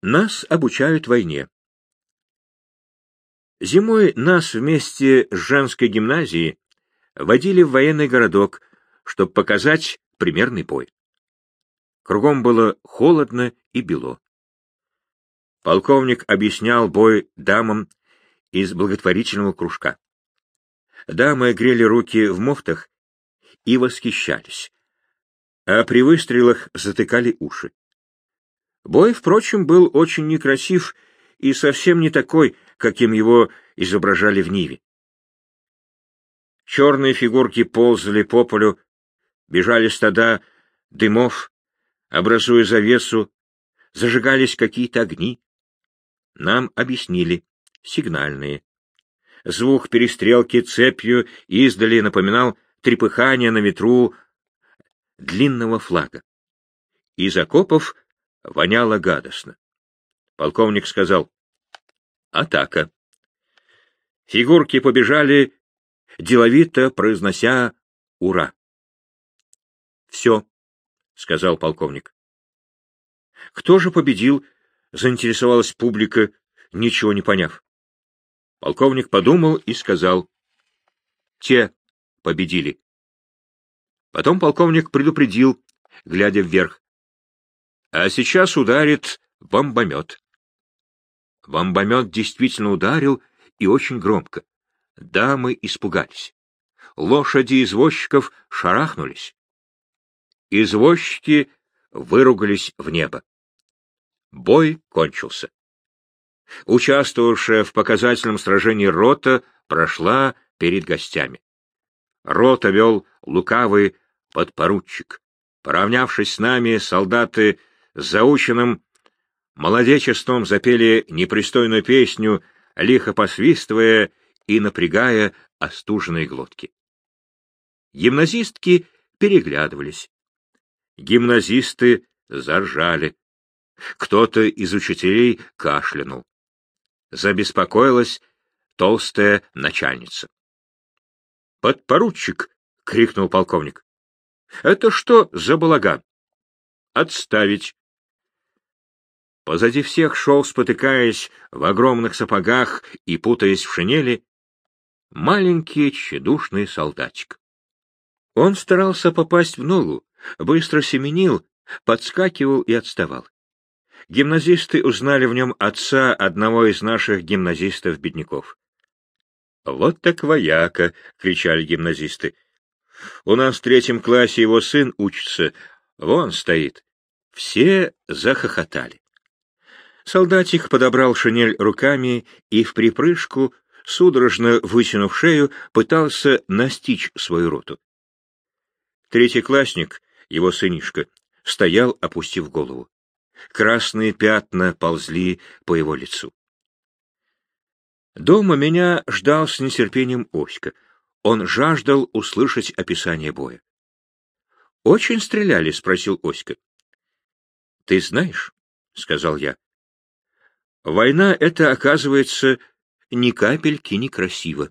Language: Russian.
Нас обучают войне. Зимой нас вместе с женской гимназией водили в военный городок, чтобы показать примерный бой. Кругом было холодно и бело. Полковник объяснял бой дамам из благотворительного кружка. Дамы грели руки в мофтах и восхищались, а при выстрелах затыкали уши. Бой, впрочем, был очень некрасив и совсем не такой, каким его изображали в Ниве. Черные фигурки ползали по полю, бежали стада дымов, образуя завесу, зажигались какие-то огни. Нам объяснили — сигнальные. Звук перестрелки цепью издали напоминал трепыхание на ветру длинного флага. Из окопов воняло гадостно. Полковник сказал «Атака». Фигурки побежали, деловито произнося «Ура!». «Все», — сказал полковник. «Кто же победил?» — заинтересовалась публика, ничего не поняв. Полковник подумал и сказал «Те победили». Потом полковник предупредил, глядя вверх. «А сейчас ударит бомбомет». Бомбомет действительно ударил и очень громко. Дамы испугались. Лошади извозчиков шарахнулись. Извозчики выругались в небо. Бой кончился. Участвовавшая в показательном сражении рота прошла перед гостями. Рота вел лукавый подпоручик. Поравнявшись с нами, солдаты заученным молодечеством запели непристойную песню, лихо посвистывая и напрягая остуженные глотки. Гимназистки переглядывались. Гимназисты заржали. Кто-то из учителей кашлянул. Забеспокоилась толстая начальница. «Подпоручик!» — крикнул полковник. «Это что за балаган?» «Отставить!» Позади всех шел, спотыкаясь в огромных сапогах и путаясь в шинели, маленький тщедушный солдатик. Он старался попасть в ногу, быстро семенил, подскакивал и отставал. Гимназисты узнали в нем отца одного из наших гимназистов-бедняков. «Вот так вояка!» — кричали гимназисты. «У нас в третьем классе его сын учится. Вон стоит». Все захохотали. Солдатик подобрал шинель руками и в припрыжку, судорожно вытянув шею, пытался настичь свою роту. Третий классник, его сынишка, стоял, опустив голову. Красные пятна ползли по его лицу. Дома меня ждал с нетерпением Оська. Он жаждал услышать описание боя. «Очень стреляли?» — спросил Оська. «Ты знаешь?» — сказал я. «Война — это, оказывается, ни капельки не красиво.